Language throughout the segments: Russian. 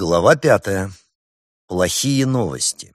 Глава пятая. Плохие новости.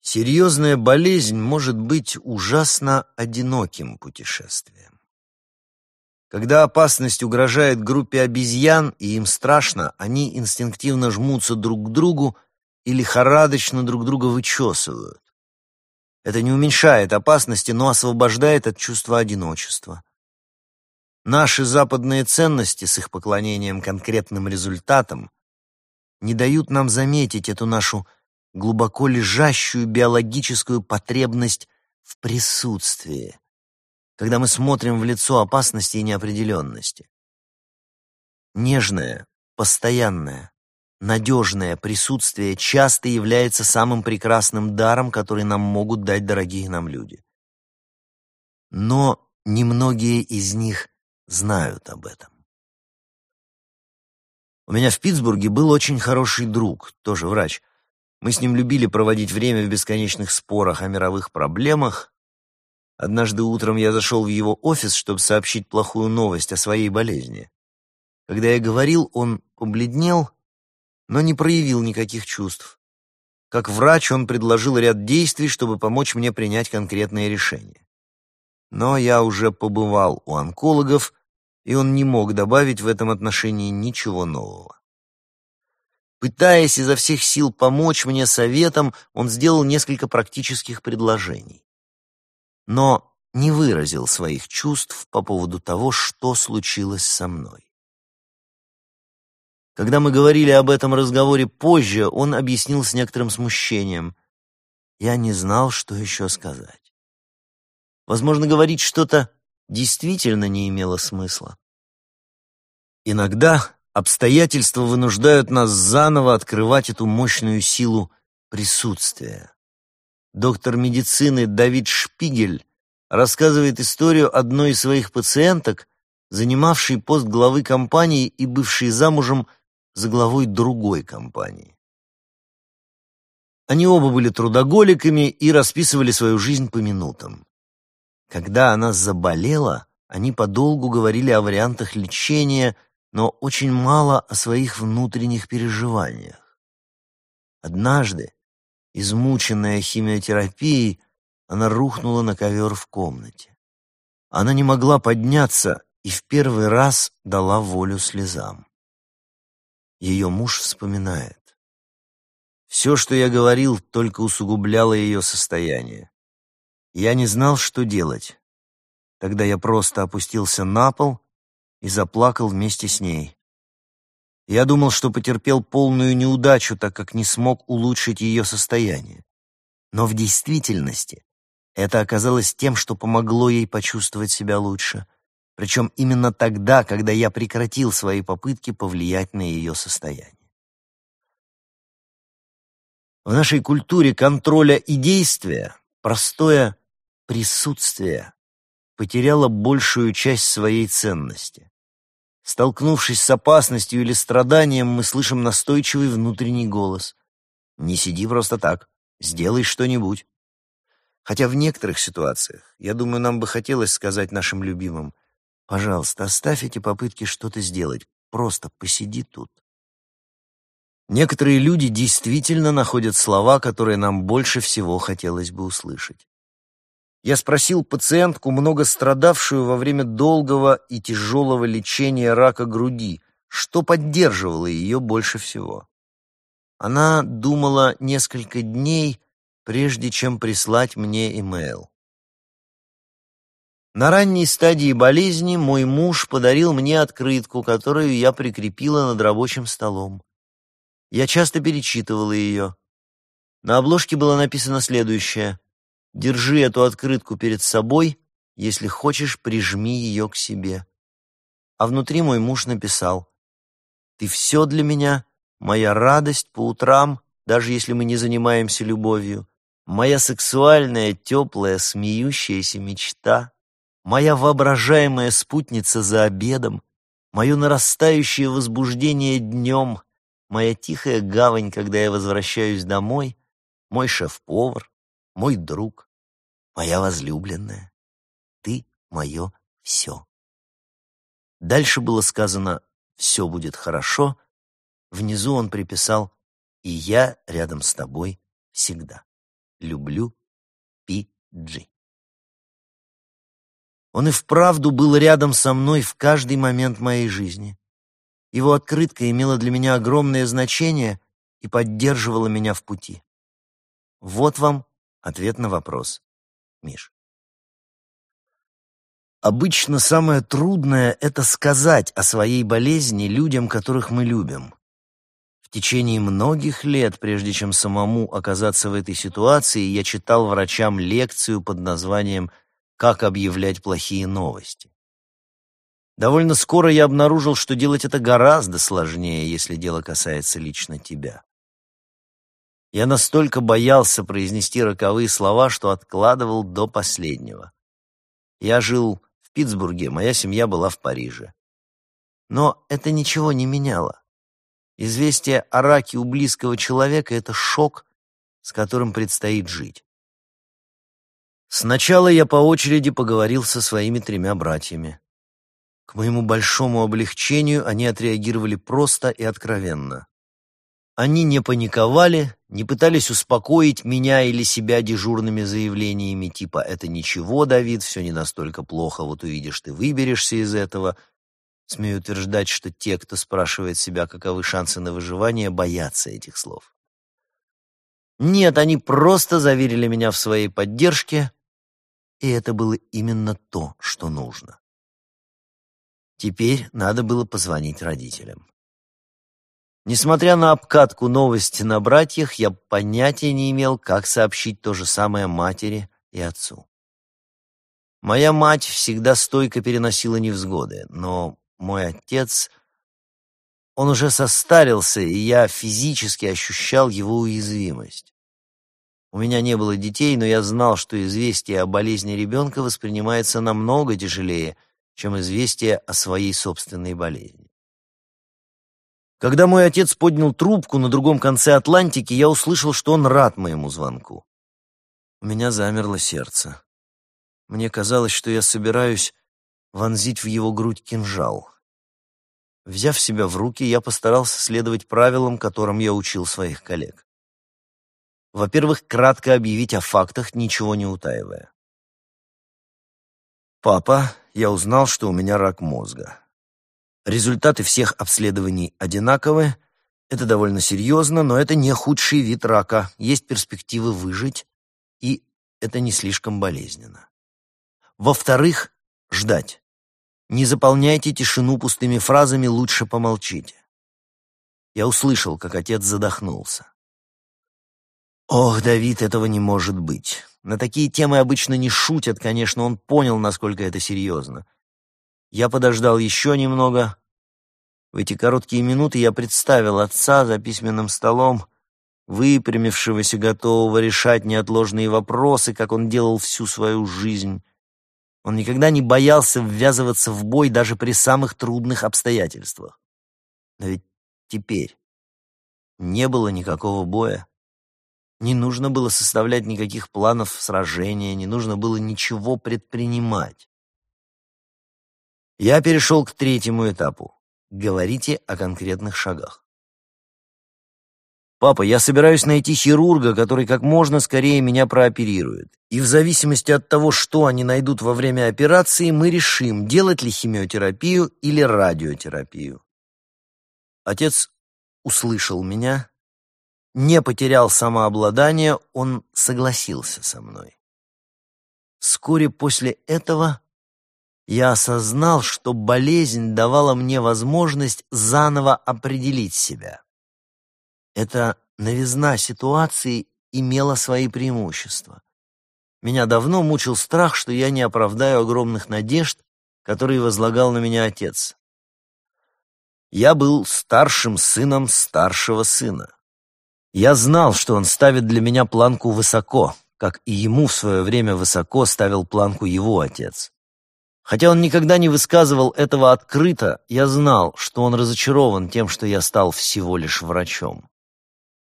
Серьезная болезнь может быть ужасно одиноким путешествием. Когда опасность угрожает группе обезьян, и им страшно, они инстинктивно жмутся друг к другу и лихорадочно друг друга вычесывают. Это не уменьшает опасности, но освобождает от чувства одиночества. Наши западные ценности с их поклонением конкретным результатам не дают нам заметить эту нашу глубоко лежащую биологическую потребность в присутствии, когда мы смотрим в лицо опасности и неопределенности. Нежное, постоянное, надежное присутствие часто является самым прекрасным даром, который нам могут дать дорогие нам люди. Но немногие из них знают об этом. У меня в Питтсбурге был очень хороший друг, тоже врач. Мы с ним любили проводить время в бесконечных спорах о мировых проблемах. Однажды утром я зашел в его офис, чтобы сообщить плохую новость о своей болезни. Когда я говорил, он побледнел, но не проявил никаких чувств. Как врач он предложил ряд действий, чтобы помочь мне принять конкретное решение. Но я уже побывал у онкологов, и он не мог добавить в этом отношении ничего нового. Пытаясь изо всех сил помочь мне советом, он сделал несколько практических предложений. Но не выразил своих чувств по поводу того, что случилось со мной. Когда мы говорили об этом разговоре позже, он объяснил с некоторым смущением. Я не знал, что еще сказать. Возможно, говорить что-то действительно не имело смысла. Иногда обстоятельства вынуждают нас заново открывать эту мощную силу присутствия. Доктор медицины Давид Шпигель рассказывает историю одной из своих пациенток, занимавшей пост главы компании и бывшей замужем за главой другой компании. Они оба были трудоголиками и расписывали свою жизнь по минутам. Когда она заболела, они подолгу говорили о вариантах лечения, но очень мало о своих внутренних переживаниях. Однажды, измученная химиотерапией, она рухнула на ковер в комнате. Она не могла подняться и в первый раз дала волю слезам. Ее муж вспоминает. Все, что я говорил, только усугубляло ее состояние. Я не знал, что делать. Тогда я просто опустился на пол и заплакал вместе с ней. Я думал, что потерпел полную неудачу, так как не смог улучшить ее состояние. Но в действительности это оказалось тем, что помогло ей почувствовать себя лучше. Причем именно тогда, когда я прекратил свои попытки повлиять на ее состояние. В нашей культуре контроля и действия простое присутствие потеряло большую часть своей ценности. Столкнувшись с опасностью или страданием, мы слышим настойчивый внутренний голос. «Не сиди просто так, сделай что-нибудь». Хотя в некоторых ситуациях, я думаю, нам бы хотелось сказать нашим любимым, «Пожалуйста, оставь эти попытки что-то сделать, просто посиди тут». Некоторые люди действительно находят слова, которые нам больше всего хотелось бы услышать. Я спросил пациентку, много страдавшую во время долгого и тяжелого лечения рака груди, что поддерживало ее больше всего. Она думала несколько дней, прежде чем прислать мне имейл. На ранней стадии болезни мой муж подарил мне открытку, которую я прикрепила над рабочим столом. Я часто перечитывала ее. На обложке было написано следующее. «Держи эту открытку перед собой, если хочешь, прижми ее к себе». А внутри мой муж написал. «Ты все для меня, моя радость по утрам, даже если мы не занимаемся любовью, моя сексуальная, теплая, смеющаяся мечта, моя воображаемая спутница за обедом, мое нарастающее возбуждение днем, моя тихая гавань, когда я возвращаюсь домой, мой шеф-повар, мой друг, моя возлюбленная. Ты мое все. Дальше было сказано «все будет хорошо», Внизу он приписал «И я рядом с тобой всегда. Люблю Пи Джи». Он и вправду был рядом со мной в каждый момент моей жизни. Его открытка имела для меня огромное значение и поддерживала меня в пути. Вот вам ответ на вопрос, Миш. Обычно самое трудное — это сказать о своей болезни людям, которых мы любим. В течение многих лет, прежде чем самому оказаться в этой ситуации, я читал врачам лекцию под названием «Как объявлять плохие новости». Довольно скоро я обнаружил, что делать это гораздо сложнее, если дело касается лично тебя. Я настолько боялся произнести роковые слова, что откладывал до последнего. Я жил Питтсбурге, моя семья была в Париже. Но это ничего не меняло. Известие о раке у близкого человека — это шок, с которым предстоит жить. Сначала я по очереди поговорил со своими тремя братьями. К моему большому облегчению они отреагировали просто и откровенно. Они не паниковали, не пытались успокоить меня или себя дежурными заявлениями типа «это ничего, Давид, все не настолько плохо, вот увидишь, ты выберешься из этого». Смею утверждать, что те, кто спрашивает себя, каковы шансы на выживание, боятся этих слов. Нет, они просто заверили меня в своей поддержке, и это было именно то, что нужно. Теперь надо было позвонить родителям. Несмотря на обкатку новости на братьях, я понятия не имел, как сообщить то же самое матери и отцу. Моя мать всегда стойко переносила невзгоды, но мой отец... Он уже состарился, и я физически ощущал его уязвимость. У меня не было детей, но я знал, что известие о болезни ребенка воспринимается намного тяжелее, чем известие о своей собственной болезни. Когда мой отец поднял трубку на другом конце Атлантики, я услышал, что он рад моему звонку. У меня замерло сердце. Мне казалось, что я собираюсь вонзить в его грудь кинжал. Взяв себя в руки, я постарался следовать правилам, которым я учил своих коллег. Во-первых, кратко объявить о фактах, ничего не утаивая. «Папа, я узнал, что у меня рак мозга. Результаты всех обследований одинаковы. Это довольно серьезно, но это не худший вид рака. Есть перспективы выжить, и это не слишком болезненно. Во-вторых, ждать. Не заполняйте тишину пустыми фразами, лучше помолчите. Я услышал, как отец задохнулся. Ох, Давид, этого не может быть. На такие темы обычно не шутят, конечно, он понял, насколько это серьезно. Я подождал еще немного. В эти короткие минуты я представил отца за письменным столом, выпрямившегося, готового решать неотложные вопросы, как он делал всю свою жизнь. Он никогда не боялся ввязываться в бой даже при самых трудных обстоятельствах. Но ведь теперь не было никакого боя. Не нужно было составлять никаких планов сражения, не нужно было ничего предпринимать. Я перешел к третьему этапу. Говорите о конкретных шагах. «Папа, я собираюсь найти хирурга, который как можно скорее меня прооперирует. И в зависимости от того, что они найдут во время операции, мы решим, делать ли химиотерапию или радиотерапию». Отец услышал меня, не потерял самообладание, он согласился со мной. Вскоре после этого я осознал, что болезнь давала мне возможность заново определить себя. Эта новизна ситуации имела свои преимущества. Меня давно мучил страх, что я не оправдаю огромных надежд, которые возлагал на меня отец. Я был старшим сыном старшего сына. Я знал, что он ставит для меня планку высоко, как и ему в свое время высоко ставил планку его отец. Хотя он никогда не высказывал этого открыто, я знал, что он разочарован тем, что я стал всего лишь врачом.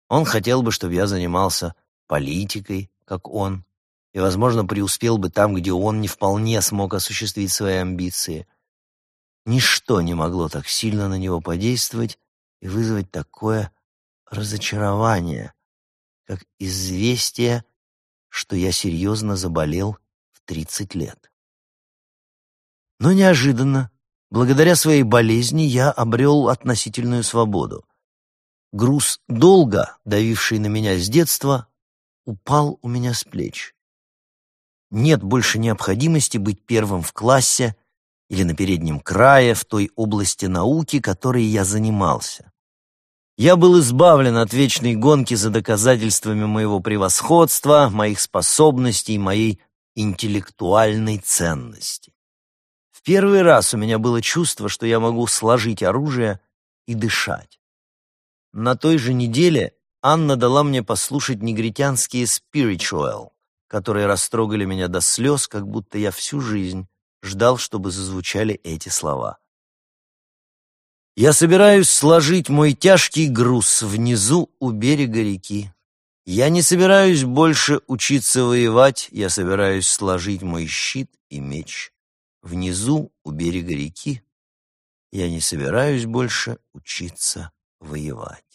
Он хотел бы, чтобы я занимался политикой, как он, и, возможно, преуспел бы там, где он не вполне смог осуществить свои амбиции. Ничто не могло так сильно на него подействовать, и вызвать такое разочарование, как известие, что я серьезно заболел в 30 лет. Но неожиданно, благодаря своей болезни, я обрел относительную свободу. Груз долга, давивший на меня с детства, упал у меня с плеч. Нет больше необходимости быть первым в классе или на переднем крае в той области науки, которой я занимался. Я был избавлен от вечной гонки за доказательствами моего превосходства, моих способностей, моей интеллектуальной ценности. В первый раз у меня было чувство, что я могу сложить оружие и дышать. На той же неделе Анна дала мне послушать негритянские спиричуэл, которые растрогали меня до слез, как будто я всю жизнь ждал, чтобы зазвучали эти слова. «Я собираюсь сложить мой тяжкий груз внизу у берега реки. Я не собираюсь больше учиться воевать, я собираюсь сложить мой щит и меч. Внизу у берега реки я не собираюсь больше учиться воевать».